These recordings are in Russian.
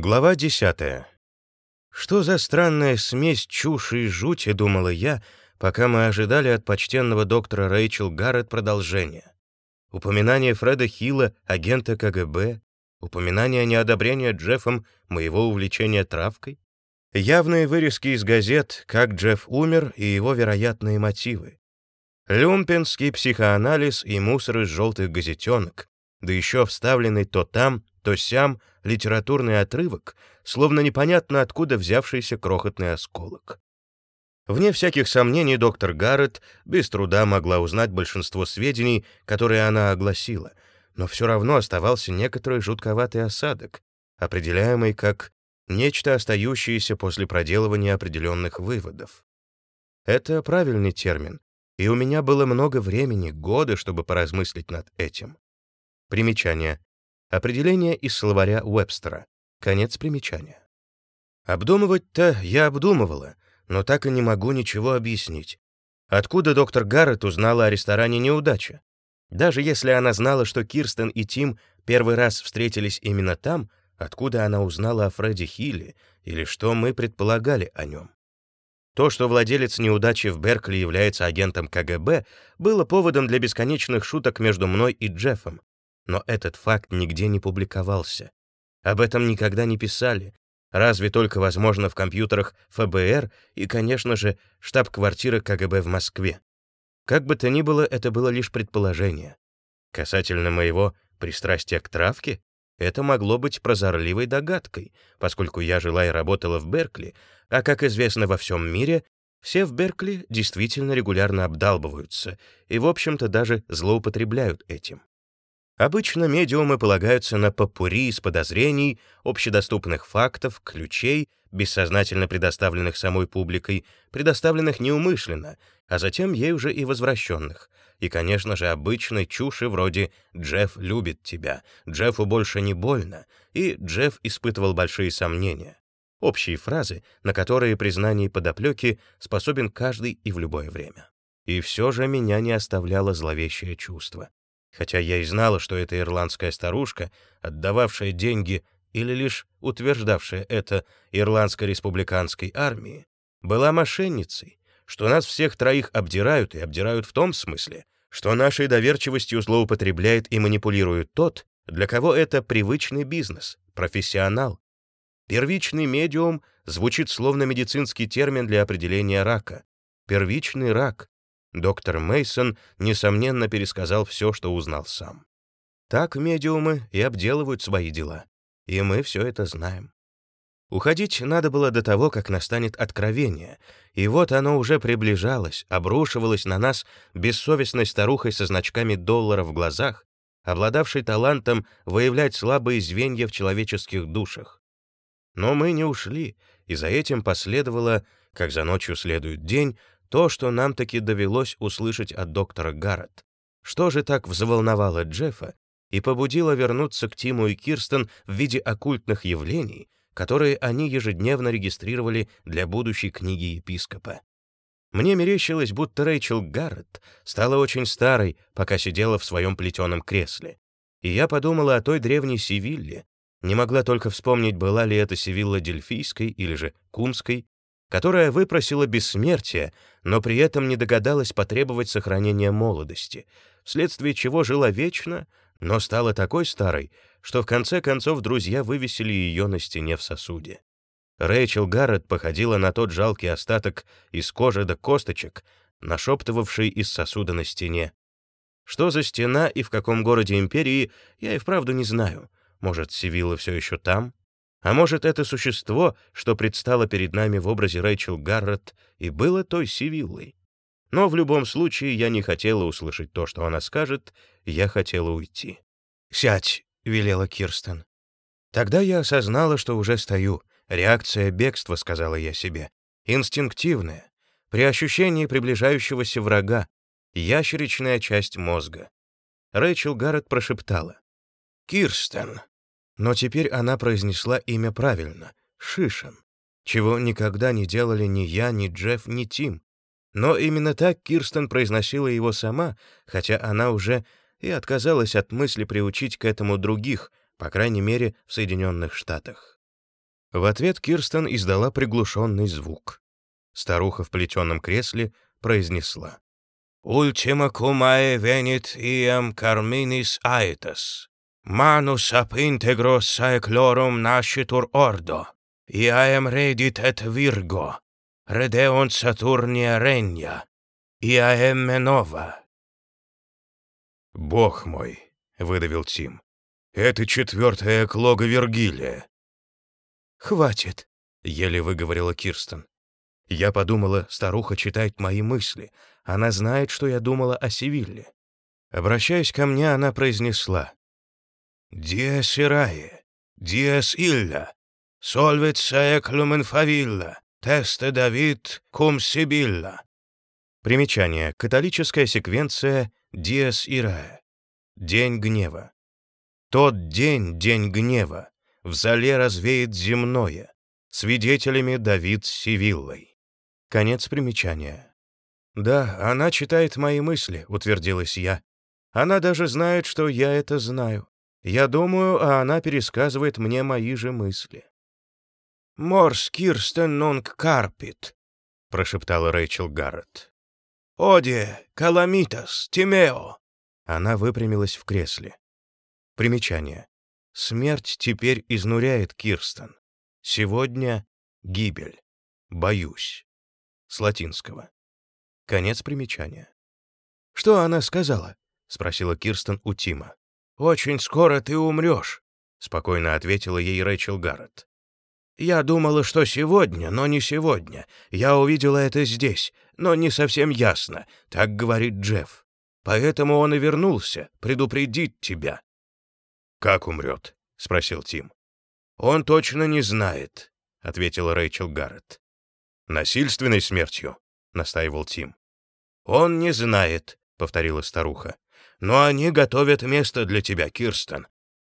Глава 10. Что за странная смесь чуши и жути, думала я, пока мы ожидали от почтенного доктора Рэйчел Гаррет продолжения. Упоминание Фреда Хилла, агента КГБ, упоминание неодобрения Джеффом моего увлечения травкой, явные вырезки из газет, как Джефф умер и его вероятные мотивы, люмпенский психоанализ и мусор из желтых газетенок, да еще вставленный то там, то сям литературный отрывок, словно непонятно откуда взявшийся крохотный осколок. Вне всяких сомнений доктор Гаррет без труда могла узнать большинство сведений, которые она огласила, но все равно оставался некоторый жутковатый осадок, определяемый как нечто остающееся после проделывания определенных выводов. Это правильный термин, и у меня было много времени, годы, чтобы поразмыслить над этим. Примечание. Определение из словаря Уэбстера. Конец примечания. Обдумывать-то я обдумывала, но так и не могу ничего объяснить. Откуда доктор Гаррет узнала о ресторане «Неудача»? Даже если она знала, что Кирстен и Тим первый раз встретились именно там, откуда она узнала о Фредди Хилле или что мы предполагали о нем? То, что владелец неудачи в Беркли является агентом КГБ, было поводом для бесконечных шуток между мной и Джеффом, но этот факт нигде не публиковался. Об этом никогда не писали, разве только, возможно, в компьютерах ФБР и, конечно же, штаб-квартиры КГБ в Москве. Как бы то ни было, это было лишь предположение. Касательно моего пристрастия к травке, это могло быть прозорливой догадкой, поскольку я жила и работала в Беркли, а, как известно во всем мире, все в Беркли действительно регулярно обдалбываются и, в общем-то, даже злоупотребляют этим. Обычно медиумы полагаются на попури из подозрений, общедоступных фактов, ключей, бессознательно предоставленных самой публикой, предоставленных неумышленно, а затем ей уже и возвращенных. И, конечно же, обычной чуши вроде «Джефф любит тебя», «Джеффу больше не больно» и «Джефф испытывал большие сомнения». Общие фразы, на которые признание подоплеки способен каждый и в любое время. И все же меня не оставляло зловещее чувство хотя я и знала, что эта ирландская старушка, отдававшая деньги или лишь утверждавшая это ирландской республиканской армии, была мошенницей, что нас всех троих обдирают и обдирают в том смысле, что нашей доверчивостью злоупотребляет и манипулирует тот, для кого это привычный бизнес, профессионал. Первичный медиум звучит словно медицинский термин для определения рака. Первичный рак, Доктор Мейсон несомненно пересказал все, что узнал сам. Так медиумы и обделывают свои дела, и мы все это знаем. Уходить надо было до того, как настанет откровение, и вот оно уже приближалось, обрушивалось на нас бессовестной старухой со значками доллара в глазах, обладавшей талантом выявлять слабые звенья в человеческих душах. Но мы не ушли, и за этим последовало, как за ночью следует день, то, что нам таки довелось услышать от доктора Гаррет. Что же так взволновало Джеффа и побудило вернуться к Тиму и Кирстен в виде оккультных явлений, которые они ежедневно регистрировали для будущей книги епископа. Мне мерещилось, будто Рэйчел Гаррет стала очень старой, пока сидела в своем плетеном кресле. И я подумала о той древней Севилле, не могла только вспомнить, была ли это Севилла Дельфийской или же Кумской, которая выпросила бессмертие, но при этом не догадалась потребовать сохранения молодости, вследствие чего жила вечно, но стала такой старой, что в конце концов друзья вывесили ее на стене в сосуде. Рэйчел Гаррет походила на тот жалкий остаток из кожи до косточек, нашептывавший из сосуда на стене. Что за стена и в каком городе империи, я и вправду не знаю. Может, Сивилла все еще там? А может, это существо, что предстало перед нами в образе Рэйчел Гаррет, и было той Сивиллой? Но в любом случае я не хотела услышать то, что она скажет, я хотела уйти. «Сядь», — велела Кирстен. Тогда я осознала, что уже стою. Реакция бегства, сказала я себе. Инстинктивная. При ощущении приближающегося врага. Ящеричная часть мозга. Рэйчел Гаррет прошептала. «Кирстен, но теперь она произнесла имя правильно — Шишин, чего никогда не делали ни я, ни Джефф, ни Тим. Но именно так Кирстен произносила его сама, хотя она уже и отказалась от мысли приучить к этому других, по крайней мере, в Соединенных Штатах. В ответ Кирстен издала приглушенный звук. Старуха в плетеном кресле произнесла. «Ultima cumae venit iam carminis aetas. Manus ap integro saeclorum nascitur ordo. Iaem redit et virgo. Redeunt Saturnia regna. Iaem menova». «Бог мой!» — выдавил Тим. «Это четвертая клога Вергилия». «Хватит», — еле выговорила Кирстен. Я подумала, старуха читает мои мысли. Она знает, что я думала о Севилле. Обращаясь ко мне, она произнесла. «Диэс ирае, диэс илля, сольвет саек люмен фавилла, тесте Давид кум сибилла». Примечание. Католическая секвенция «Диэс ирае». День гнева. Тот день, день гнева, в зале развеет земное, свидетелями Давид с Сивиллой. Конец примечания. «Да, она читает мои мысли», — утвердилась я. «Она даже знает, что я это знаю. Я думаю, а она пересказывает мне мои же мысли». «Морс Кирстен нонг карпит», — прошептала Рэйчел Гаррет. «Оди, Каламитас, Тимео». Она выпрямилась в кресле. Примечание. Смерть теперь изнуряет Кирстен. Сегодня гибель. Боюсь с латинского. Конец примечания. «Что она сказала?» — спросила Кирстен у Тима. «Очень скоро ты умрешь», — спокойно ответила ей Рэйчел Гаррет. «Я думала, что сегодня, но не сегодня. Я увидела это здесь, но не совсем ясно», — так говорит Джефф. «Поэтому он и вернулся, предупредить тебя». «Как умрет?» — спросил Тим. «Он точно не знает», — ответила Рэйчел Гаррет. «Насильственной смертью?» — настаивал Тим. «Он не знает», — повторила старуха. «Но они готовят место для тебя, Кирстен».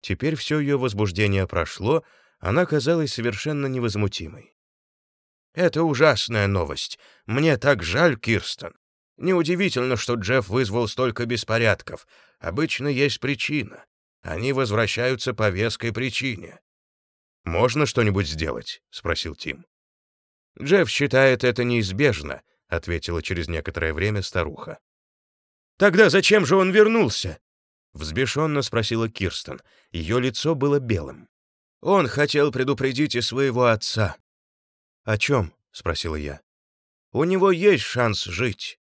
Теперь все ее возбуждение прошло, она казалась совершенно невозмутимой. «Это ужасная новость. Мне так жаль, Кирстен. Неудивительно, что Джефф вызвал столько беспорядков. Обычно есть причина. Они возвращаются по веской причине». «Можно что-нибудь сделать?» — спросил Тим. «Джефф считает это неизбежно», — ответила через некоторое время старуха. «Тогда зачем же он вернулся?» — взбешенно спросила Кирстен. Ее лицо было белым. «Он хотел предупредить и своего отца». «О чем?» — спросила я. «У него есть шанс жить».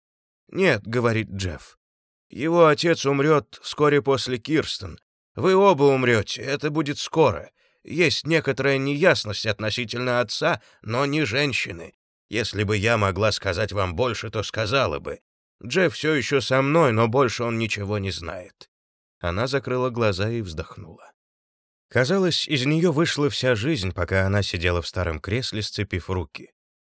«Нет», — говорит Джефф. «Его отец умрет вскоре после Кирстен. Вы оба умрете, это будет скоро. Есть некоторая неясность относительно отца, но не женщины. Если бы я могла сказать вам больше, то сказала бы. Джефф все еще со мной, но больше он ничего не знает». Она закрыла глаза и вздохнула. Казалось, из нее вышла вся жизнь, пока она сидела в старом кресле, сцепив руки.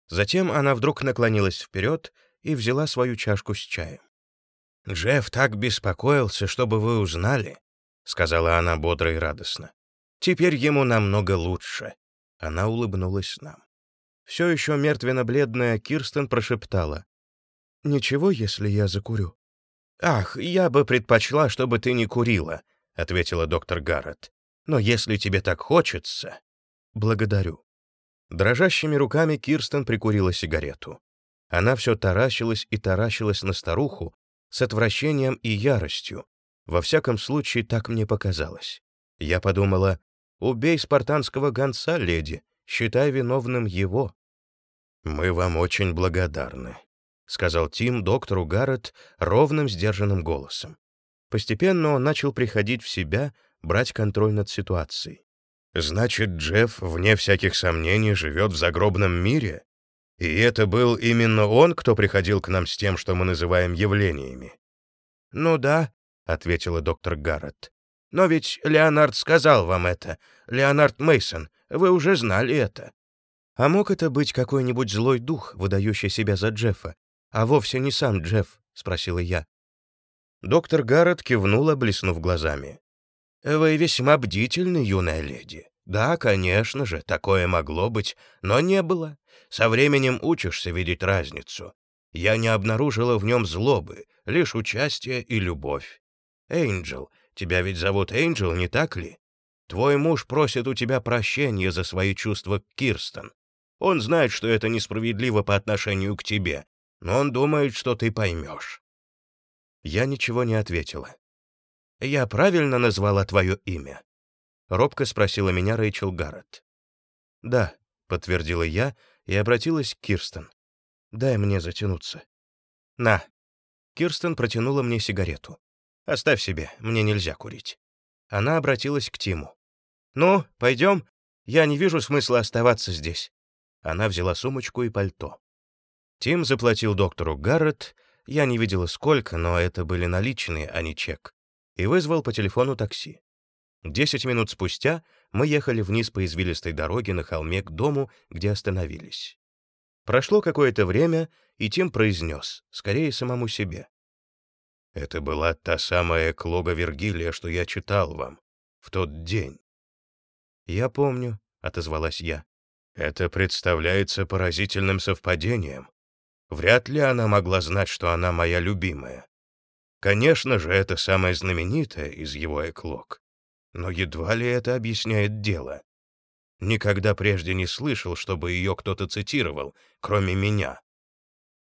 Затем она вдруг наклонилась вперед и взяла свою чашку с чаем. «Джефф так беспокоился, чтобы вы узнали», — сказала она бодро и радостно. Теперь ему намного лучше». Она улыбнулась нам. Все еще мертвенно-бледная Кирстен прошептала. «Ничего, если я закурю?» «Ах, я бы предпочла, чтобы ты не курила», — ответила доктор Гаррет. «Но если тебе так хочется...» «Благодарю». Дрожащими руками Кирстен прикурила сигарету. Она все таращилась и таращилась на старуху с отвращением и яростью. Во всяком случае, так мне показалось. Я подумала, Убей спартанского гонца, леди, считай виновным его». «Мы вам очень благодарны», — сказал Тим доктору Гаррет ровным, сдержанным голосом. Постепенно он начал приходить в себя, брать контроль над ситуацией. «Значит, Джефф, вне всяких сомнений, живет в загробном мире? И это был именно он, кто приходил к нам с тем, что мы называем явлениями?» «Ну да», — ответила доктор Гаррет. Но ведь Леонард сказал вам это. Леонард Мейсон, вы уже знали это. А мог это быть какой-нибудь злой дух, выдающий себя за Джеффа, а вовсе не сам Джефф, спросила я. Доктор Гаррет кивнула, блеснув глазами. «Вы весьма бдительны, юная леди. Да, конечно же, такое могло быть, но не было. Со временем учишься видеть разницу. Я не обнаружила в нем злобы, лишь участие и любовь. Эйнджел, Тебя ведь зовут Энджел, не так ли?» Твой муж просит у тебя прощения за свои чувства к Кирстен. Он знает, что это несправедливо по отношению к тебе, но он думает, что ты поймешь». Я ничего не ответила. «Я правильно назвала твое имя?» — робко спросила меня Рэйчел Гарретт. «Да», — подтвердила я и обратилась к Кирстен. «Дай мне затянуться». «На». Кирстен протянула мне сигарету. «Оставь себе, мне нельзя курить». Она обратилась к Тиму. «Ну, пойдем? Я не вижу смысла оставаться здесь». Она взяла сумочку и пальто. Тим заплатил доктору Гаррет, я не видела сколько, но это были наличные, а не чек, и вызвал по телефону такси. Десять минут спустя мы ехали вниз по извилистой дороге на холме к дому, где остановились. Прошло какое-то время, и Тим произнес, скорее самому себе. «Это была та самая Клога Вергилия, что я читал вам в тот день». «Я помню», — отозвалась я. «Это представляется поразительным совпадением. Вряд ли она могла знать, что она моя любимая. Конечно же, это самая знаменитая из его эклог. Но едва ли это объясняет дело. Никогда прежде не слышал, чтобы ее кто-то цитировал, кроме меня.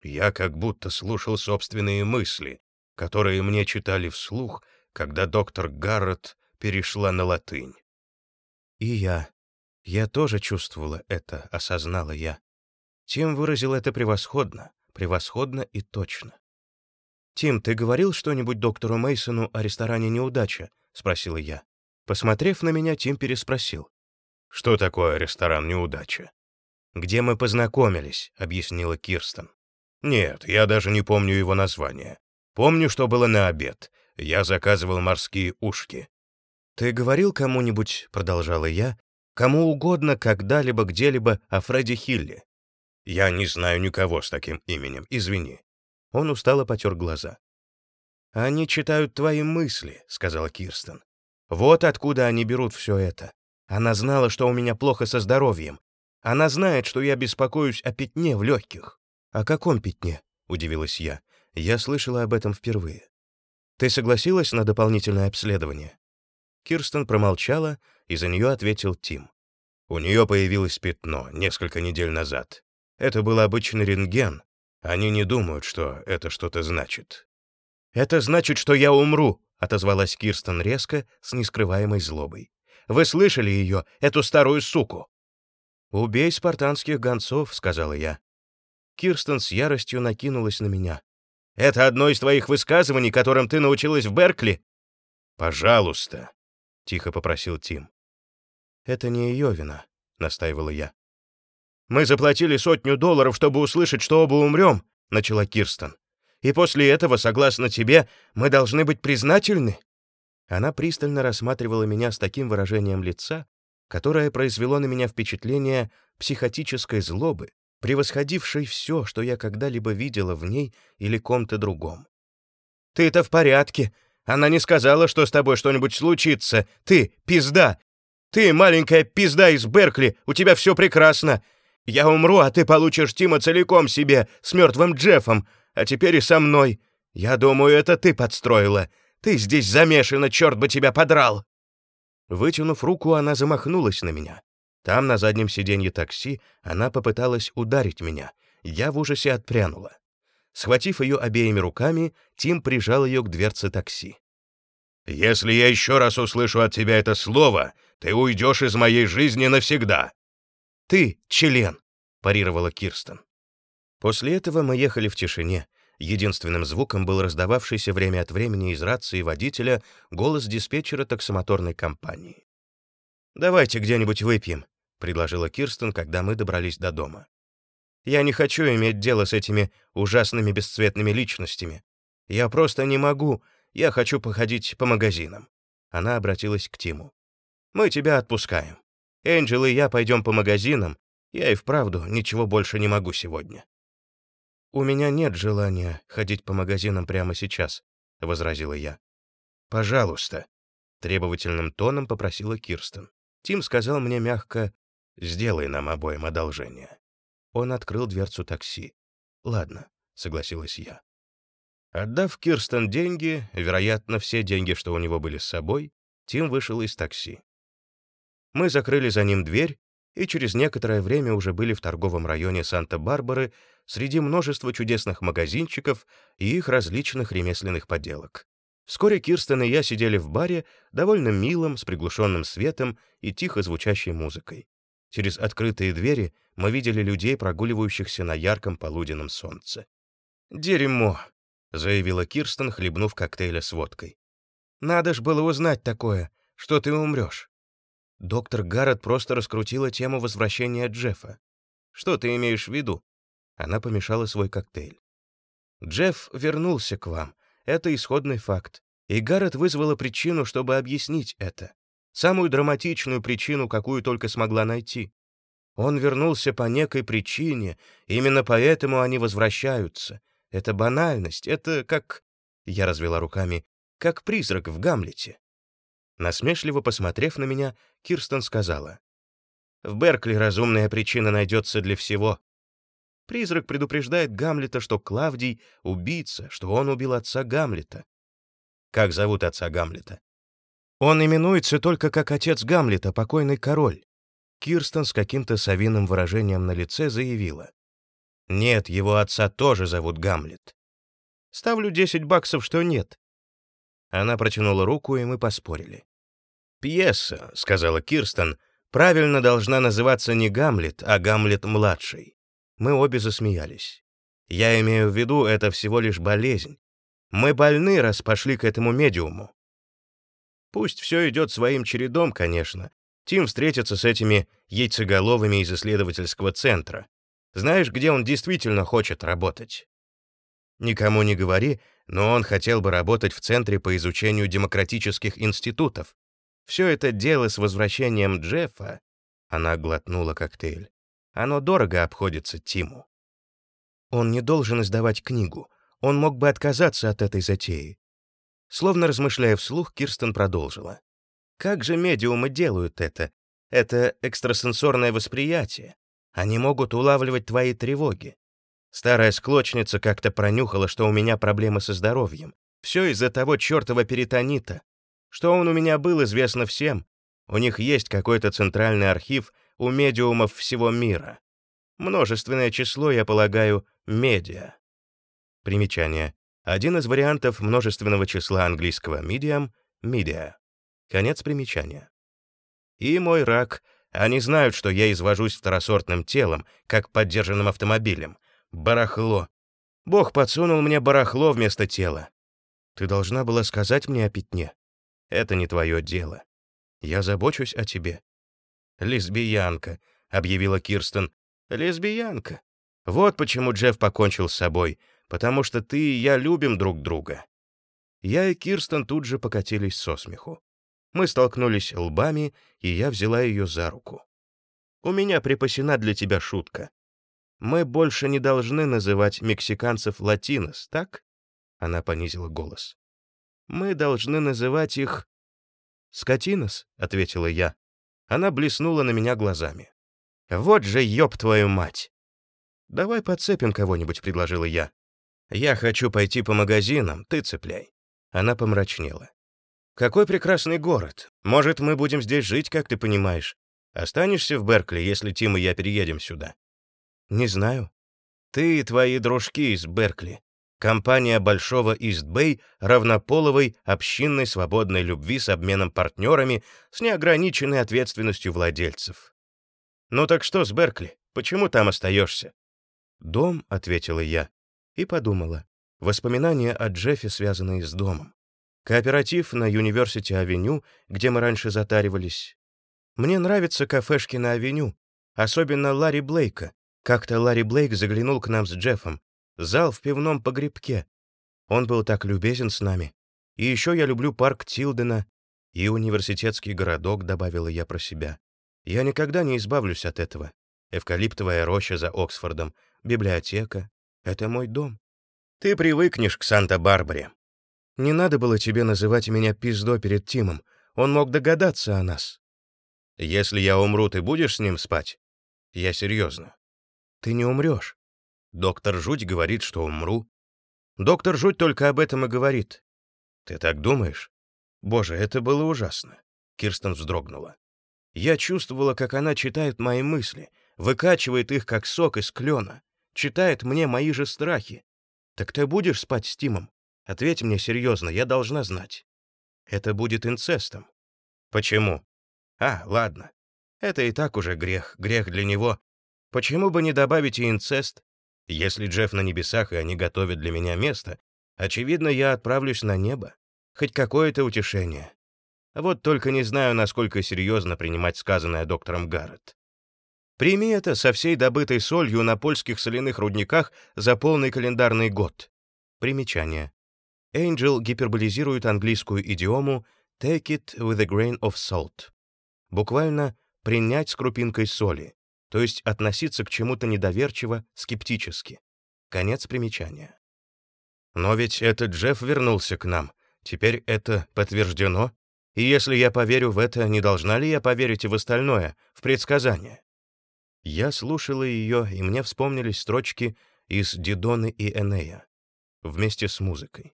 Я как будто слушал собственные мысли, которые мне читали вслух, когда доктор Гаррет перешла на латынь. И я. Я тоже чувствовала это, осознала я. Тим выразил это превосходно, превосходно и точно. «Тим, ты говорил что-нибудь доктору Мейсону о ресторане «Неудача»?» — спросила я. Посмотрев на меня, Тим переспросил. «Что такое ресторан «Неудача»?» «Где мы познакомились», — объяснила Кирстен. «Нет, я даже не помню его название. Помню, что было на обед. Я заказывал морские ушки». «Ты говорил кому-нибудь, — продолжала я, — кому угодно, когда-либо, где-либо о Фредди Хилле?» «Я не знаю никого с таким именем, извини». Он устало потер глаза. «Они читают твои мысли», — сказала Кирстен. «Вот откуда они берут все это. Она знала, что у меня плохо со здоровьем. Она знает, что я беспокоюсь о пятне в легких». «О каком пятне?» — удивилась я. Я слышала об этом впервые. «Ты согласилась на дополнительное обследование?» Кирстен промолчала, и за нее ответил Тим. «У нее появилось пятно несколько недель назад. Это был обычный рентген. Они не думают, что это что-то значит. «Это значит, что я умру», — отозвалась Кирстен резко, с нескрываемой злобой. «Вы слышали ее, эту старую суку?» «Убей спартанских гонцов», — сказала я. Кирстен с яростью накинулась на меня. «Это одно из твоих высказываний, которым ты научилась в Беркли?» «Пожалуйста», — тихо попросил Тим. «Это не ее вина», — настаивала я. «Мы заплатили сотню долларов, чтобы услышать, что оба умрем», — начала Кирстен. «И после этого, согласно тебе, мы должны быть признательны?» Она пристально рассматривала меня с таким выражением лица, которое произвело на меня впечатление психотической злобы, превосходившей все, что я когда-либо видела в ней или ком-то другом. «Ты-то в порядке. Она не сказала, что с тобой что-нибудь случится. Ты — пизда. Ты — маленькая пизда из Беркли. У тебя все прекрасно. Я умру, а ты получишь Тима целиком себе, с мертвым Джеффом, а теперь и со мной. Я думаю, это ты подстроила. Ты здесь замешана, черт бы тебя подрал!» Вытянув руку, она замахнулась на меня. Там, на заднем сиденье такси, она попыталась ударить меня. Я в ужасе отпрянула. Схватив ее обеими руками, Тим прижал ее к дверце такси. «Если я еще раз услышу от тебя это слово, ты уйдешь из моей жизни навсегда!» «Ты член!» — парировала Кирстен. После этого мы ехали в тишине. Единственным звуком был раздававшийся время от времени из рации водителя голос диспетчера таксомоторной компании. «Давайте где-нибудь выпьем», — предложила Кирстен, когда мы добрались до дома. «Я не хочу иметь дело с этими ужасными бесцветными личностями. Я просто не могу. Я хочу походить по магазинам». Она обратилась к Тиму. «Мы тебя отпускаем. Энджел и я пойдем по магазинам. Я и вправду ничего больше не могу сегодня». «У меня нет желания ходить по магазинам прямо сейчас», — возразила я. «Пожалуйста», — требовательным тоном попросила Кирстен. Тим сказал мне мягко, «Сделай нам обоим одолжение». Он открыл дверцу такси. «Ладно», — согласилась я. Отдав Кирстен деньги, вероятно, все деньги, что у него были с собой, Тим вышел из такси. Мы закрыли за ним дверь и через некоторое время уже были в торговом районе Санта-Барбары среди множества чудесных магазинчиков и их различных ремесленных поделок. Вскоре Кирстен и я сидели в баре, довольно милом, с приглушенным светом и тихо звучащей музыкой. Через открытые двери мы видели людей, прогуливающихся на ярком полуденном солнце. «Дерьмо», — заявила Кирстен, хлебнув коктейля с водкой. «Надо ж было узнать такое, что ты умрешь». Доктор Гаррет просто раскрутила тему возвращения Джеффа. «Что ты имеешь в виду?» Она помешала свой коктейль. «Джефф вернулся к вам. Это исходный факт. И Гаррет вызвала причину, чтобы объяснить это. Самую драматичную причину, какую только смогла найти. Он вернулся по некой причине, именно поэтому они возвращаются. Это банальность, это как...» Я развела руками. «Как призрак в Гамлете». Насмешливо посмотрев на меня, Кирстен сказала. «В Беркли разумная причина найдется для всего. Призрак предупреждает Гамлета, что Клавдий — убийца, что он убил отца Гамлета. Как зовут отца Гамлета? Он именуется только как отец Гамлета, покойный король. Кирстен с каким-то совиным выражением на лице заявила. «Нет, его отца тоже зовут Гамлет. Ставлю 10 баксов, что нет». Она протянула руку, и мы поспорили. «Пьеса», — сказала Кирстен, — «правильно должна называться не Гамлет, а Гамлет-младший». Мы обе засмеялись. «Я имею в виду, это всего лишь болезнь. Мы больны, раз пошли к этому медиуму. Пусть все идет своим чередом, конечно. Тим встретится с этими яйцеголовыми из исследовательского центра. Знаешь, где он действительно хочет работать? Никому не говори, но он хотел бы работать в Центре по изучению демократических институтов. Все это дело с возвращением Джеффа, она глотнула коктейль. Оно дорого обходится Тиму. Он не должен издавать книгу. Он мог бы отказаться от этой затеи. Словно размышляя вслух, Кирстен продолжила. Как же медиумы делают это? Это экстрасенсорное восприятие. Они могут улавливать твои тревоги. Старая склочница как-то пронюхала, что у меня проблемы со здоровьем. Все из-за того чертова перитонита. Что он у меня был, известно всем. У них есть какой-то центральный архив у медиумов всего мира. Множественное число, я полагаю, медиа. Примечание. Один из вариантов множественного числа английского medium — media. Конец примечания. И мой рак, они знают, что я извожусь второсортным телом, как поддержанным автомобилем. Барахло. Бог подсунул мне барахло вместо тела. Ты должна была сказать мне о пятне. Это не твое дело. Я забочусь о тебе». «Лесбиянка», — объявила Кирстен. «Лесбиянка. Вот почему Джефф покончил с собой, потому что ты и я любим друг друга». Я и Кирстен тут же покатились со смеху. Мы столкнулись лбами, и я взяла ее за руку. «У меня припасена для тебя шутка. Мы больше не должны называть мексиканцев латинос, так?» Она понизила голос. «Мы должны называть их «Скотинос», — ответила я. Она блеснула на меня глазами. «Вот же ёб твою мать!» «Давай подцепим кого-нибудь», — предложила я. «Я хочу пойти по магазинам, ты цепляй». Она помрачнела. «Какой прекрасный город. Может, мы будем здесь жить, как ты понимаешь. Останешься в Беркли, если Тим и я переедем сюда?» «Не знаю. Ты и твои дружки из Беркли. Компания Большого Ист-Бэй равнополовой общинной свободной любви с обменом партнерами с неограниченной ответственностью владельцев. «Ну так что с Беркли? Почему там остаешься?» «Дом», — ответила я, и подумала. Воспоминания о Джеффе, связанные с домом. Кооператив на Юниверсити-авеню, где мы раньше затаривались. Мне нравятся кафешки на авеню, особенно Ларри Блейка. Как-то Ларри Блейк заглянул к нам с Джеффом, Зал в пивном погребке. Он был так любезен с нами. И еще я люблю парк Тилдена и университетский городок, добавила я про себя. Я никогда не избавлюсь от этого. Эвкалиптовая роща за Оксфордом, библиотека — это мой дом. Ты привыкнешь к Санта-Барбаре. Не надо было тебе называть меня пиздо перед Тимом. Он мог догадаться о нас. Если я умру, ты будешь с ним спать? Я серьезно. Ты не умрешь. Доктор Жуть говорит, что умру. Доктор Жуть только об этом и говорит. Ты так думаешь? Боже, это было ужасно. Кирстен вздрогнула. Я чувствовала, как она читает мои мысли, выкачивает их, как сок из клена, читает мне мои же страхи. Так ты будешь спать с Тимом? Ответь мне серьезно, я должна знать. Это будет инцестом. Почему? А, ладно. Это и так уже грех, грех для него. Почему бы не добавить и инцест? Если Джефф на небесах, и они готовят для меня место, очевидно, я отправлюсь на небо. Хоть какое-то утешение. Вот только не знаю, насколько серьезно принимать сказанное доктором Гаррет. Прими это со всей добытой солью на польских соляных рудниках за полный календарный год. Примечание. Эйнджел гиперболизирует английскую идиому «take it with a grain of salt». Буквально «принять с крупинкой соли», то есть относиться к чему-то недоверчиво, скептически. Конец примечания. Но ведь этот Джефф вернулся к нам. Теперь это подтверждено? И если я поверю в это, не должна ли я поверить и в остальное, в предсказание? Я слушала ее, и мне вспомнились строчки из Дидоны и Энея вместе с музыкой.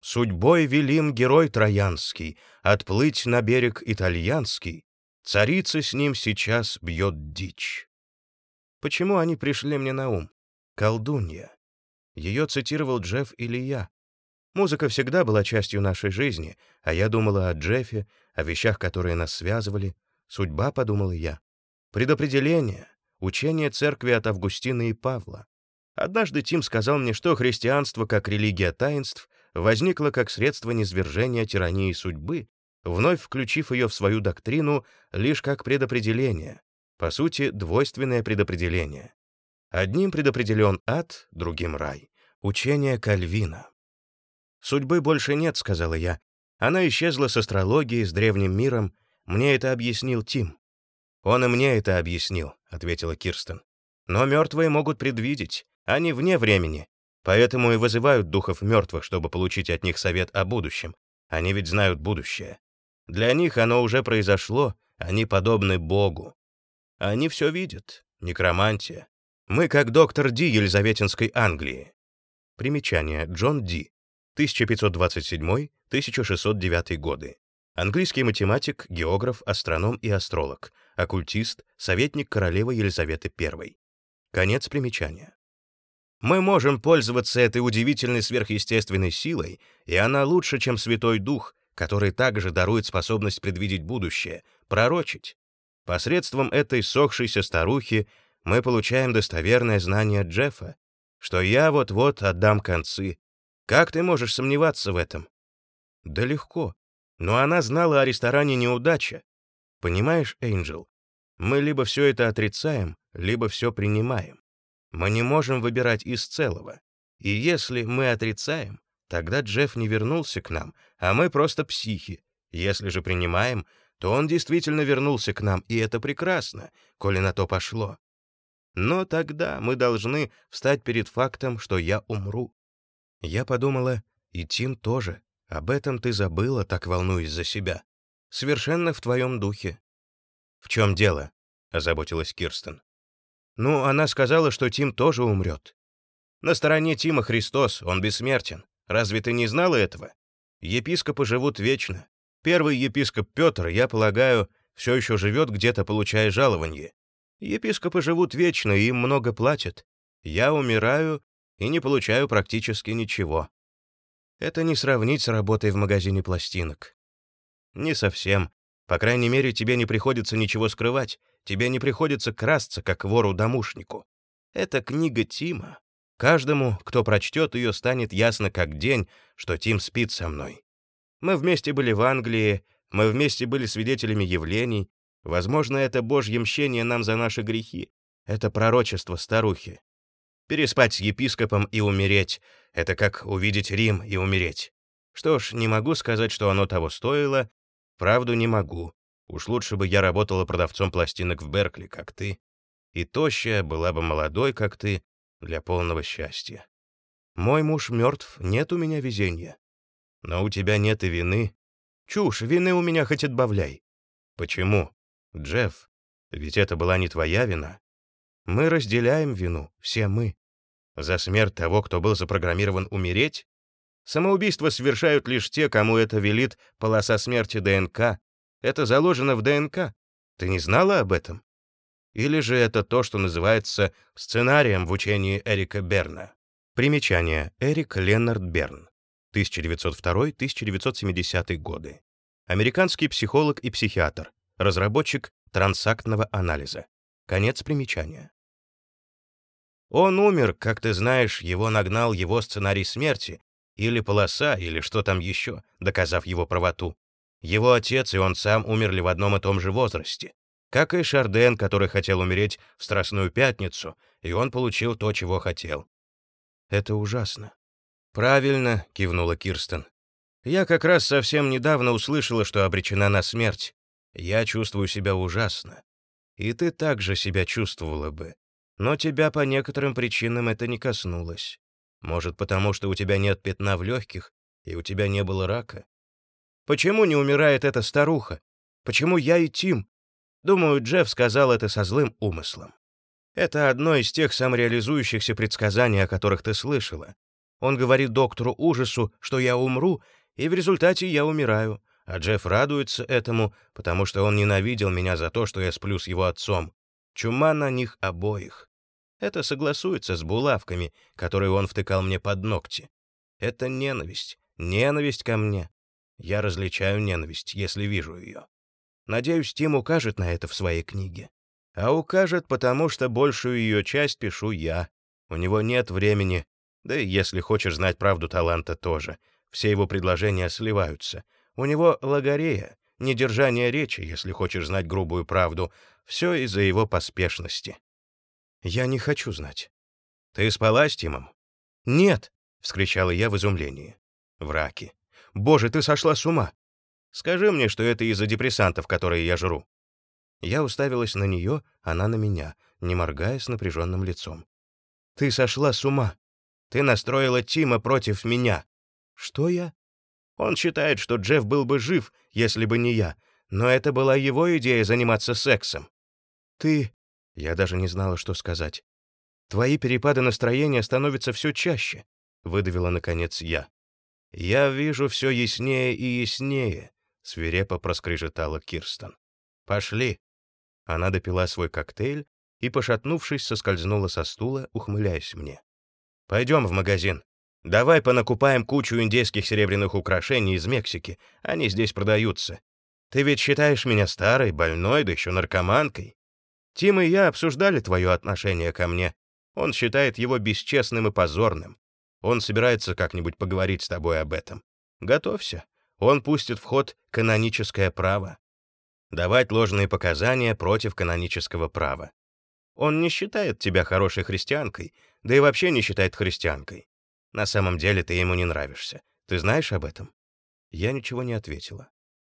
«Судьбой велим герой троянский, отплыть на берег итальянский, царица с ним сейчас бьет дичь». Почему они пришли мне на ум? Колдунья. Ее цитировал Джефф или я. Музыка всегда была частью нашей жизни, а я думала о Джеффе, о вещах, которые нас связывали. Судьба, подумала я. Предопределение, учение церкви от Августина и Павла. Однажды Тим сказал мне, что христианство, как религия таинств, возникло как средство низвержения тирании судьбы, вновь включив ее в свою доктрину лишь как предопределение, по сути, двойственное предопределение. Одним предопределен ад, другим рай. Учение Кальвина. «Судьбы больше нет», — сказала я. «Она исчезла с астрологией, с древним миром. Мне это объяснил Тим». «Он и мне это объяснил», — ответила Кирстен. «Но мертвые могут предвидеть. Они вне времени. Поэтому и вызывают духов мертвых, чтобы получить от них совет о будущем. Они ведь знают будущее. Для них оно уже произошло, они подобны Богу. Они все видят. Некромантия. Мы как доктор Ди Елизаветинской Англии. Примечание. Джон Ди. 1527-1609 годы. Английский математик, географ, астроном и астролог, оккультист, советник королевы Елизаветы I. Конец примечания. Мы можем пользоваться этой удивительной сверхъестественной силой, и она лучше, чем Святой Дух, который также дарует способность предвидеть будущее, пророчить. Посредством этой сохшейся старухи мы получаем достоверное знание Джеффа, что я вот-вот отдам концы, как ты можешь сомневаться в этом? Да легко. Но она знала о ресторане неудача. Понимаешь, Энджел, мы либо все это отрицаем, либо все принимаем. Мы не можем выбирать из целого. И если мы отрицаем, тогда Джефф не вернулся к нам, а мы просто психи. Если же принимаем, то он действительно вернулся к нам, и это прекрасно, коли на то пошло. Но тогда мы должны встать перед фактом, что я умру. Я подумала, и Тим тоже. Об этом ты забыла, так волнуясь за себя. Совершенно в твоем духе. В чем дело? озаботилась Кирстен. Ну, она сказала, что Тим тоже умрет. На стороне Тима Христос, он бессмертен. Разве ты не знала этого? Епископы живут вечно. Первый епископ Петр, я полагаю, все еще живет где-то, получая жалование. Епископы живут вечно, и им много платят. Я умираю, и не получаю практически ничего. Это не сравнить с работой в магазине пластинок. Не совсем. По крайней мере, тебе не приходится ничего скрывать, тебе не приходится красться, как вору-домушнику. Это книга Тима. Каждому, кто прочтет ее, станет ясно как день, что Тим спит со мной. Мы вместе были в Англии, мы вместе были свидетелями явлений. Возможно, это божье мщение нам за наши грехи. Это пророчество старухи. Переспать с епископом и умереть — это как увидеть Рим и умереть. Что ж, не могу сказать, что оно того стоило. Правду не могу. Уж лучше бы я работала продавцом пластинок в Беркли, как ты. И тощая была бы молодой, как ты, для полного счастья. Мой муж мертв, нет у меня везения. Но у тебя нет и вины. Чушь, вины у меня хоть отбавляй. Почему? Джефф, ведь это была не твоя вина. Мы разделяем вину, все мы. За смерть того, кто был запрограммирован умереть? Самоубийство совершают лишь те, кому это велит полоса смерти ДНК. Это заложено в ДНК. Ты не знала об этом? Или же это то, что называется сценарием в учении Эрика Берна? Примечание. Эрик Леннард Берн. 1902-1970 годы. Американский психолог и психиатр, разработчик трансактного анализа. Конец примечания. Он умер, как ты знаешь, его нагнал его сценарий смерти, или полоса, или что там еще, доказав его правоту. Его отец и он сам умерли в одном и том же возрасте. Как и Шарден, который хотел умереть в Страстную Пятницу, и он получил то, чего хотел. Это ужасно. Правильно, кивнула Кирстен. Я как раз совсем недавно услышала, что обречена на смерть. Я чувствую себя ужасно. И ты также себя чувствовала бы. Но тебя по некоторым причинам это не коснулось. Может, потому что у тебя нет пятна в легких, и у тебя не было рака? Почему не умирает эта старуха? Почему я и Тим? Думаю, Джефф сказал это со злым умыслом. Это одно из тех самореализующихся предсказаний, о которых ты слышала. Он говорит доктору ужасу, что я умру, и в результате я умираю. А Джефф радуется этому, потому что он ненавидел меня за то, что я сплю с его отцом. Чума на них обоих. Это согласуется с булавками, которые он втыкал мне под ногти. Это ненависть. Ненависть ко мне. Я различаю ненависть, если вижу ее. Надеюсь, Тим укажет на это в своей книге. А укажет, потому что большую ее часть пишу я. У него нет времени. Да и если хочешь знать правду таланта тоже. Все его предложения сливаются. У него логорея, недержание речи, если хочешь знать грубую правду. Все из-за его поспешности. Я не хочу знать. Ты спала с Тимом? Нет, вскричала я в изумлении. Враки. Боже, ты сошла с ума. Скажи мне, что это из-за депрессантов, которые я жру. Я уставилась на нее, она на меня, не моргая с напряженным лицом. Ты сошла с ума. Ты настроила Тима против меня. Что я? Он считает, что Джефф был бы жив, если бы не я, но это была его идея заниматься сексом. Ты я даже не знала, что сказать. «Твои перепады настроения становятся все чаще», — выдавила, наконец, я. «Я вижу все яснее и яснее», — свирепо проскрежетала Кирстен. «Пошли». Она допила свой коктейль и, пошатнувшись, соскользнула со стула, ухмыляясь мне. «Пойдем в магазин. Давай понакупаем кучу индейских серебряных украшений из Мексики. Они здесь продаются. Ты ведь считаешь меня старой, больной, да еще наркоманкой. Тим и я обсуждали твое отношение ко мне. Он считает его бесчестным и позорным. Он собирается как-нибудь поговорить с тобой об этом. Готовься. Он пустит в ход каноническое право. Давать ложные показания против канонического права. Он не считает тебя хорошей христианкой, да и вообще не считает христианкой. На самом деле ты ему не нравишься. Ты знаешь об этом? Я ничего не ответила.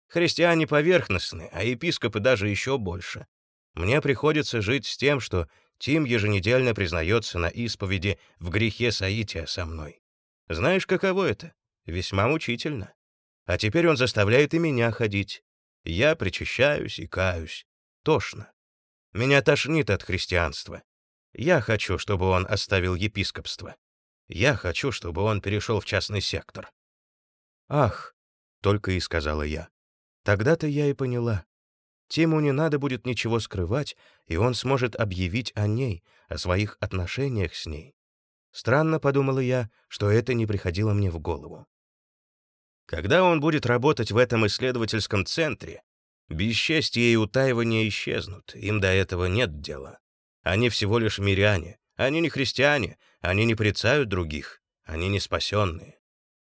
Христиане поверхностны, а епископы даже еще больше. Мне приходится жить с тем, что Тим еженедельно признается на исповеди в грехе соития со мной. Знаешь, каково это? Весьма мучительно. А теперь он заставляет и меня ходить. Я причащаюсь и каюсь. Тошно. Меня тошнит от христианства. Я хочу, чтобы он оставил епископство. Я хочу, чтобы он перешел в частный сектор. «Ах!» — только и сказала я. Тогда-то я и поняла. Тиму не надо будет ничего скрывать, и он сможет объявить о ней, о своих отношениях с ней. Странно, подумала я, что это не приходило мне в голову. Когда он будет работать в этом исследовательском центре, бесчестье и утаивание исчезнут, им до этого нет дела. Они всего лишь миряне, они не христиане, они не порицают других, они не спасенные.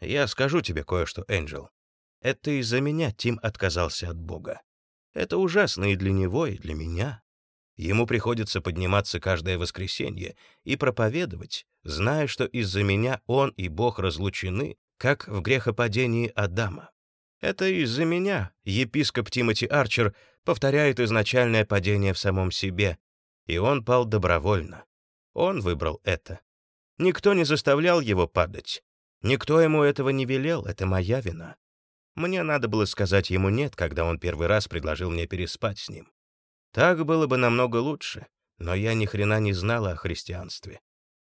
Я скажу тебе кое-что, Энджел. Это из-за меня Тим отказался от Бога. Это ужасно и для него, и для меня. Ему приходится подниматься каждое воскресенье и проповедовать, зная, что из-за меня он и Бог разлучены, как в грехопадении Адама. Это из-за меня епископ Тимоти Арчер повторяет изначальное падение в самом себе, и он пал добровольно. Он выбрал это. Никто не заставлял его падать. Никто ему этого не велел, это моя вина. Мне надо было сказать ему «нет», когда он первый раз предложил мне переспать с ним. Так было бы намного лучше, но я ни хрена не знала о христианстве.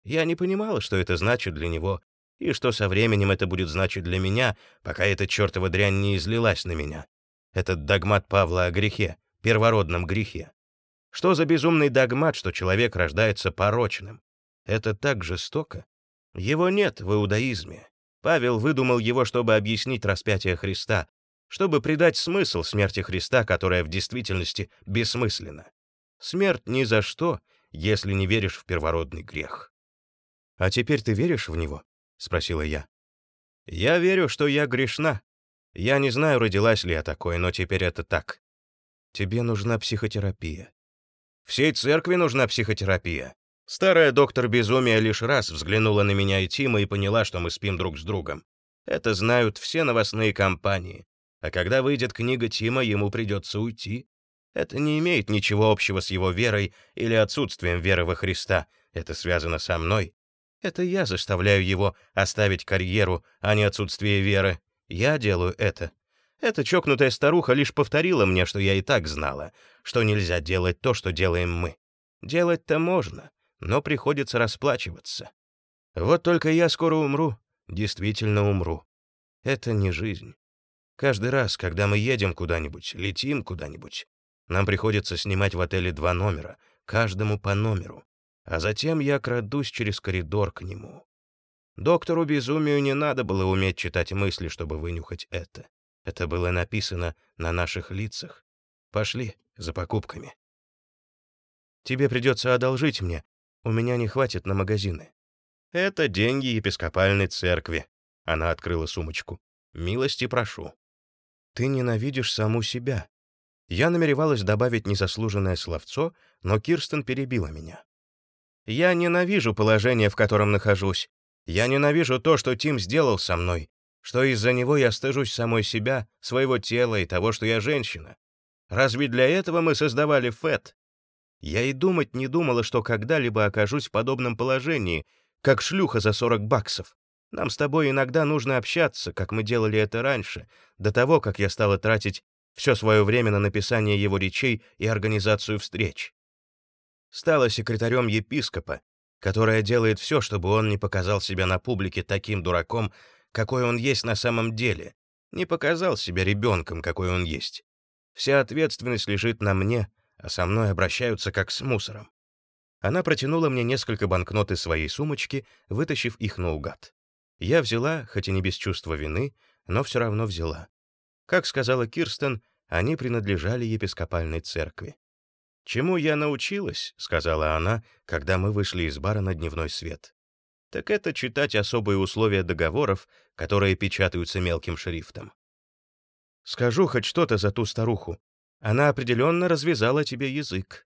Я не понимала, что это значит для него, и что со временем это будет значить для меня, пока эта чертова дрянь не излилась на меня. Этот догмат Павла о грехе, первородном грехе? Что за безумный догмат, что человек рождается порочным? Это так жестоко. Его нет в иудаизме. Павел выдумал его, чтобы объяснить распятие Христа, чтобы придать смысл смерти Христа, которая в действительности бессмысленна. Смерть ни за что, если не веришь в первородный грех. «А теперь ты веришь в него?» — спросила я. «Я верю, что я грешна. Я не знаю, родилась ли я такой, но теперь это так. Тебе нужна психотерапия. Всей церкви нужна психотерапия. Старая доктор безумия лишь раз взглянула на меня и Тима и поняла, что мы спим друг с другом. Это знают все новостные компании. А когда выйдет книга Тима, ему придется уйти. Это не имеет ничего общего с его верой или отсутствием веры во Христа. Это связано со мной. Это я заставляю его оставить карьеру, а не отсутствие веры. Я делаю это. Эта чокнутая старуха лишь повторила мне, что я и так знала, что нельзя делать то, что делаем мы. Делать-то можно, но приходится расплачиваться. Вот только я скоро умру, действительно умру. Это не жизнь. Каждый раз, когда мы едем куда-нибудь, летим куда-нибудь, нам приходится снимать в отеле два номера, каждому по номеру, а затем я крадусь через коридор к нему. Доктору безумию не надо было уметь читать мысли, чтобы вынюхать это. Это было написано на наших лицах. Пошли за покупками. Тебе придется одолжить мне. У меня не хватит на магазины. Это деньги епископальной церкви. Она открыла сумочку. Милости прошу. Ты ненавидишь саму себя. Я намеревалась добавить незаслуженное словцо, но Кирстен перебила меня. Я ненавижу положение, в котором нахожусь. Я ненавижу то, что Тим сделал со мной, что из-за него я стыжусь самой себя, своего тела и того, что я женщина. Разве для этого мы создавали ФЭТ? Я и думать не думала, что когда-либо окажусь в подобном положении, как шлюха за 40 баксов. Нам с тобой иногда нужно общаться, как мы делали это раньше, до того, как я стала тратить все свое время на написание его речей и организацию встреч. Стала секретарем епископа, которая делает все, чтобы он не показал себя на публике таким дураком, какой он есть на самом деле, не показал себя ребенком, какой он есть. Вся ответственность лежит на мне, а со мной обращаются как с мусором. Она протянула мне несколько банкнот из своей сумочки, вытащив их наугад. Я взяла, хоть и не без чувства вины, но все равно взяла. Как сказала Кирстен, они принадлежали епископальной церкви. «Чему я научилась?» — сказала она, когда мы вышли из бара на дневной свет. «Так это читать особые условия договоров, которые печатаются мелким шрифтом. Скажу хоть что-то за ту старуху. Она определенно развязала тебе язык».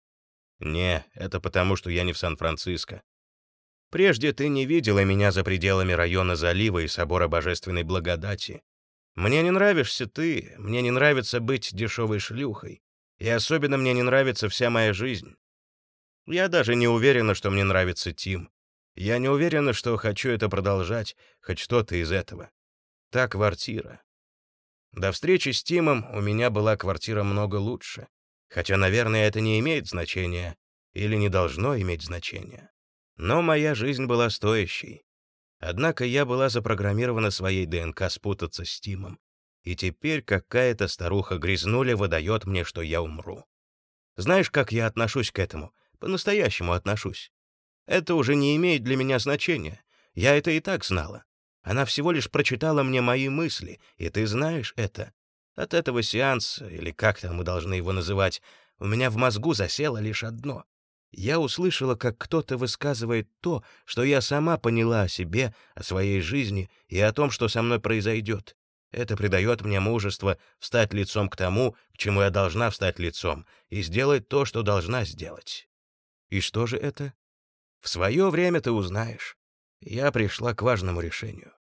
«Не, это потому, что я не в Сан-Франциско. Прежде ты не видела меня за пределами района залива и собора Божественной Благодати. Мне не нравишься ты, мне не нравится быть дешевой шлюхой. И особенно мне не нравится вся моя жизнь. Я даже не уверена, что мне нравится Тим. Я не уверена, что хочу это продолжать, хоть что-то из этого. Та квартира. До встречи с Тимом у меня была квартира много лучше. Хотя, наверное, это не имеет значения или не должно иметь значения. Но моя жизнь была стоящей. Однако я была запрограммирована своей ДНК спутаться с Тимом. И теперь какая-то старуха грязнуля выдает мне, что я умру. Знаешь, как я отношусь к этому? По-настоящему отношусь. Это уже не имеет для меня значения. Я это и так знала. Она всего лишь прочитала мне мои мысли, и ты знаешь это. От этого сеанса, или как там мы должны его называть, у меня в мозгу засело лишь одно я услышала, как кто-то высказывает то, что я сама поняла о себе, о своей жизни и о том, что со мной произойдет. Это придает мне мужество встать лицом к тому, к чему я должна встать лицом, и сделать то, что должна сделать. И что же это? В свое время ты узнаешь. Я пришла к важному решению.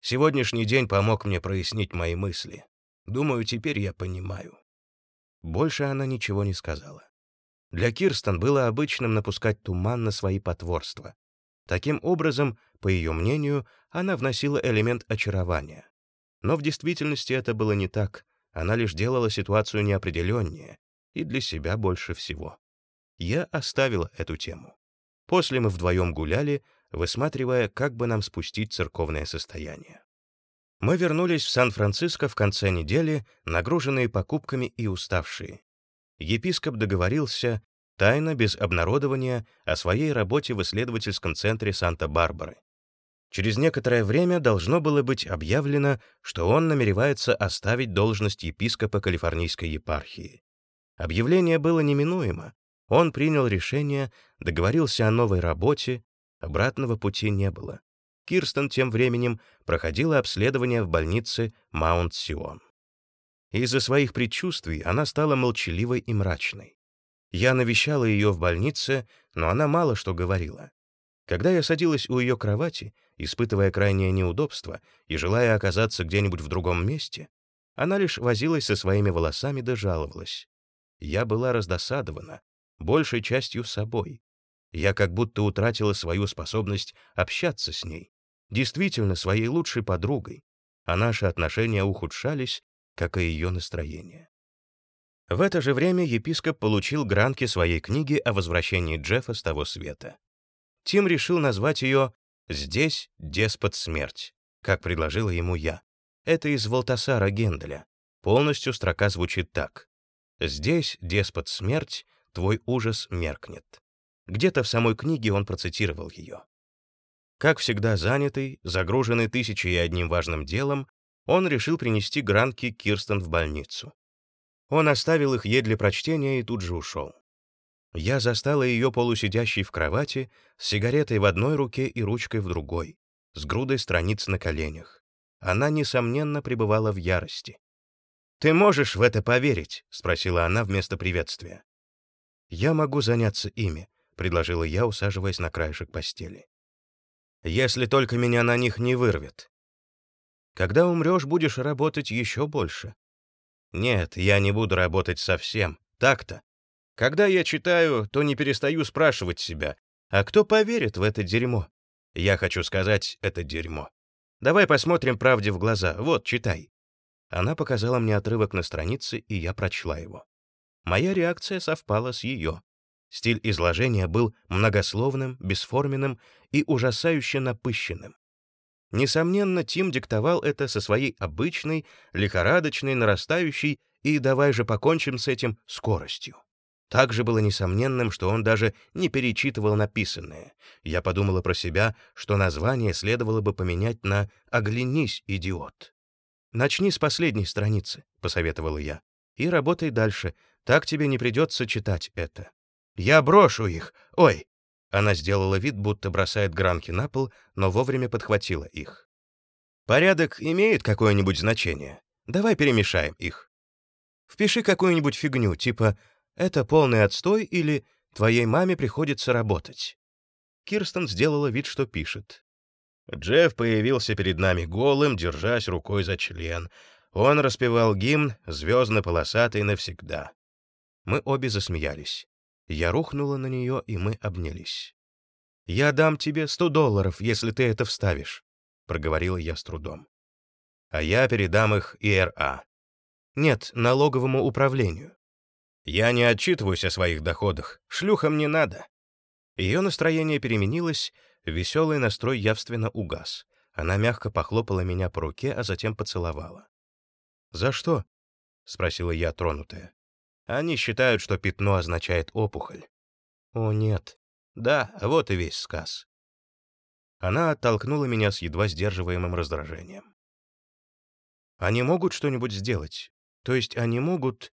Сегодняшний день помог мне прояснить мои мысли. Думаю, теперь я понимаю. Больше она ничего не сказала. Для Кирстен было обычным напускать туман на свои потворства. Таким образом, по ее мнению, она вносила элемент очарования. Но в действительности это было не так. Она лишь делала ситуацию неопределеннее, и для себя больше всего. Я оставила эту тему. После мы вдвоем гуляли, высматривая, как бы нам спустить церковное состояние. Мы вернулись в Сан-Франциско в конце недели, нагруженные покупками и уставшие. епископ договорился, тайно, без обнародования, о своей работе в исследовательском центре Санта-Барбары. Через некоторое время должно было быть объявлено, что он намеревается оставить должность епископа Калифорнийской епархии. Объявление было неминуемо. Он принял решение, договорился о новой работе, обратного пути не было. Кирстен тем временем проходила обследование в больнице Маунт-Сион. Из-за своих предчувствий она стала молчаливой и мрачной. Я навещала ее в больнице, но она мало что говорила. Когда я садилась у ее кровати, испытывая крайнее неудобство и желая оказаться где-нибудь в другом месте, она лишь возилась со своими волосами да жаловалась. Я была раздосадована, большей частью собой. Я как будто утратила свою способность общаться с ней, действительно своей лучшей подругой, а наши отношения ухудшались, как и ее настроение. В это же время епископ получил гранки своей книги о возвращении Джеффа с того света. Тим решил назвать ее «Здесь деспот смерть», как предложила ему я. Это из Валтасара Генделя. Полностью строка звучит так. «Здесь, деспот смерть, твой ужас меркнет». Где-то в самой книге он процитировал ее. Как всегда занятый, загруженный тысячей и одним важным делом, он решил принести гранки Кирстен в больницу. Он оставил их ей для прочтения и тут же ушел. Я застала ее полусидящей в кровати, с сигаретой в одной руке и ручкой в другой, с грудой страниц на коленях. Она, несомненно, пребывала в ярости. «Ты можешь в это поверить?» — спросила она вместо приветствия. «Я могу заняться ими», — предложила я, усаживаясь на краешек постели. «Если только меня на них не вырвет. Когда умрешь, будешь работать еще больше». «Нет, я не буду работать совсем. Так-то. Когда я читаю, то не перестаю спрашивать себя, а кто поверит в это дерьмо? Я хочу сказать, это дерьмо. Давай посмотрим правде в глаза. Вот, читай. Она показала мне отрывок на странице, и я прочла его. Моя реакция совпала с ее. Стиль изложения был многословным, бесформенным и ужасающе напыщенным. Несомненно, Тим диктовал это со своей обычной, лихорадочной, нарастающей и давай же покончим с этим скоростью. Также было несомненным, что он даже не перечитывал написанное. Я подумала про себя, что название следовало бы поменять на «Оглянись, идиот». «Начни с последней страницы», — посоветовала я, — «и работай дальше, так тебе не придется читать это». «Я брошу их! Ой!» Она сделала вид, будто бросает гранки на пол, но вовремя подхватила их. «Порядок имеет какое-нибудь значение? Давай перемешаем их. Впиши какую-нибудь фигню, типа это полный отстой или твоей маме приходится работать. Кирстен сделала вид, что пишет. Джефф появился перед нами голым, держась рукой за член. Он распевал гимн «Звездно-полосатый навсегда». Мы обе засмеялись. Я рухнула на нее, и мы обнялись. «Я дам тебе сто долларов, если ты это вставишь», — проговорила я с трудом. «А я передам их ИРА». «Нет, налоговому управлению. Я не отчитываюсь о своих доходах, шлюхам не надо. Ее настроение переменилось, веселый настрой явственно угас. Она мягко похлопала меня по руке, а затем поцеловала. «За что?» — спросила я, тронутая. «Они считают, что пятно означает опухоль». «О, нет». «Да, вот и весь сказ». Она оттолкнула меня с едва сдерживаемым раздражением. «Они могут что-нибудь сделать? То есть они могут...»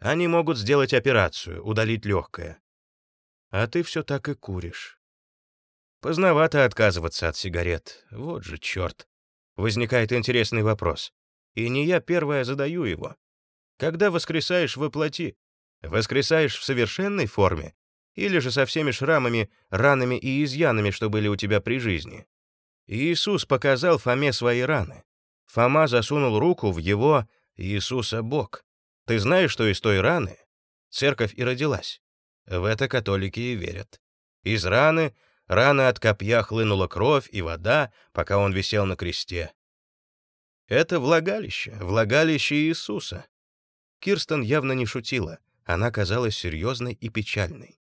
Они могут сделать операцию, удалить легкое. А ты все так и куришь. Поздновато отказываться от сигарет. Вот же черт. Возникает интересный вопрос. И не я первая задаю его. Когда воскресаешь воплоти? Воскресаешь в совершенной форме? Или же со всеми шрамами, ранами и изъянами, что были у тебя при жизни? Иисус показал Фоме свои раны. Фома засунул руку в его, Иисуса, бок. Ты знаешь, что из той раны церковь и родилась? В это католики и верят. Из раны, раны от копья хлынула кровь и вода, пока он висел на кресте. Это влагалище, влагалище Иисуса. Кирстен явно не шутила, она казалась серьезной и печальной.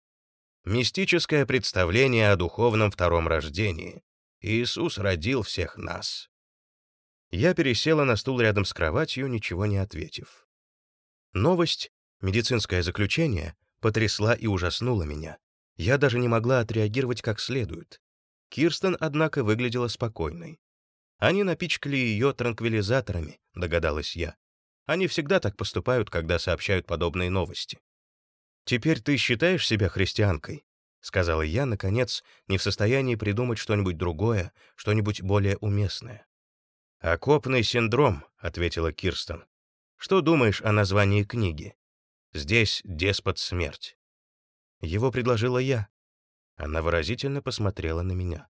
Мистическое представление о духовном втором рождении. Иисус родил всех нас. Я пересела на стул рядом с кроватью, ничего не ответив. Новость Медицинское заключение потрясла и ужаснула меня. Я даже не могла отреагировать как следует. Кирстен, однако, выглядела спокойной. Они напичкали ее транквилизаторами, догадалась я. Они всегда так поступают, когда сообщают подобные новости. «Теперь ты считаешь себя христианкой?» — сказала я, наконец, не в состоянии придумать что-нибудь другое, что-нибудь более уместное. «Окопный синдром», — ответила Кирстен. «Что думаешь о названии книги? Здесь деспот смерть». Его предложила я. Она выразительно посмотрела на меня.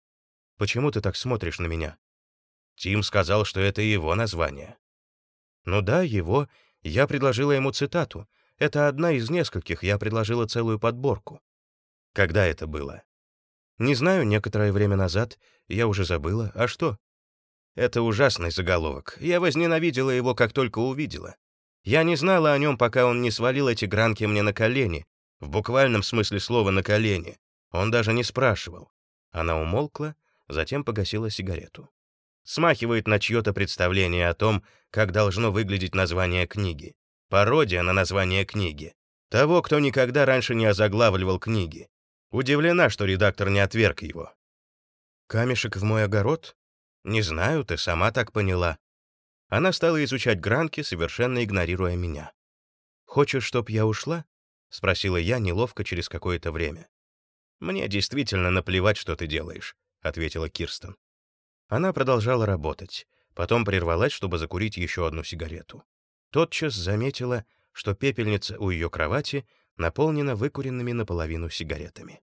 «Почему ты так смотришь на меня?» Тим сказал, что это его название. Ну да, его. Я предложила ему цитату. Это одна из нескольких, я предложила целую подборку. Когда это было? Не знаю, некоторое время назад. Я уже забыла. А что? Это ужасный заголовок. Я возненавидела его, как только увидела. Я не знала о нем, пока он не свалил эти гранки мне на колени. В буквальном смысле слова «на колени». Он даже не спрашивал. Она умолкла, затем погасила сигарету. Смахивает на чье-то представление о том, как должно выглядеть название книги. Пародия на название книги. Того, кто никогда раньше не озаглавливал книги. Удивлена, что редактор не отверг его. «Камешек в мой огород?» «Не знаю, ты сама так поняла». Она стала изучать гранки, совершенно игнорируя меня. «Хочешь, чтоб я ушла?» — спросила я неловко через какое-то время. «Мне действительно наплевать, что ты делаешь», — ответила Кирстен. Она продолжала работать, потом прервалась, чтобы закурить еще одну сигарету. Тотчас заметила, что пепельница у ее кровати наполнена выкуренными наполовину сигаретами.